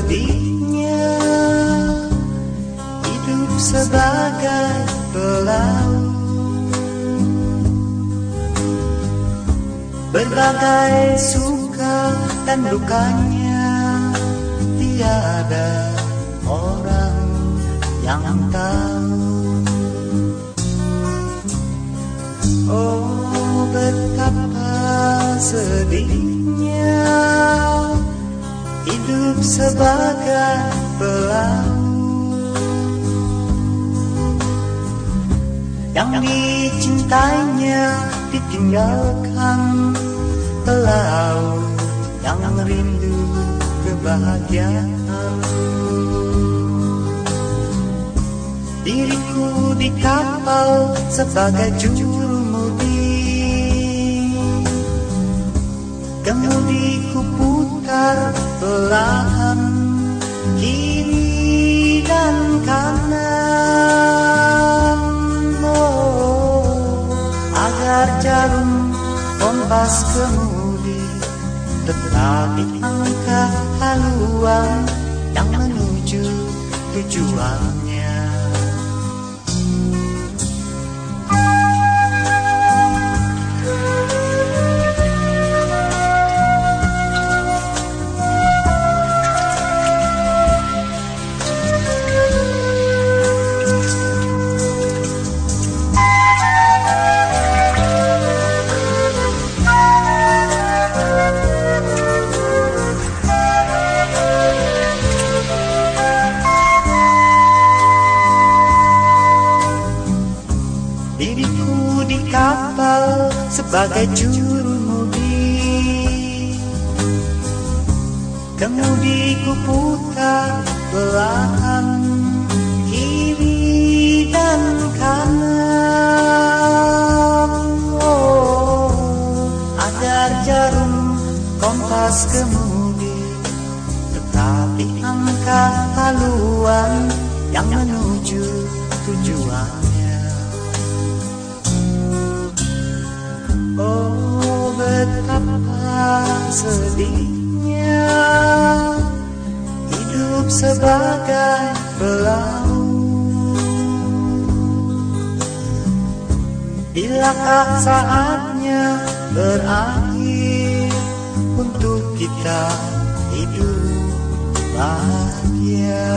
sedihnya hidup sebagai pelaut. Berbagai suka dan dukanya tiada orang yang tahu. Oh betapa sedih sebagai pelaut Yang dicintainya ditinggalkan Pelaut yang rindu kebahagiaan. Diriku di kapal sebagai juru mudi. Kemudiku putar perlahan Agar jarum kompas kemudi tetap di angka haluan yang menuju tujuannya kapal sebagai juru mudi Kemudiku putar belahan kiri dan kanan. Oh, Agar jarum kompas kemudi Tetap di angka haluan yang menuju tujuannya Oh betapa sedihnya Hidup sebagai pelaut. Bilakah saatnya berakhir Untuk kita hidup bahagia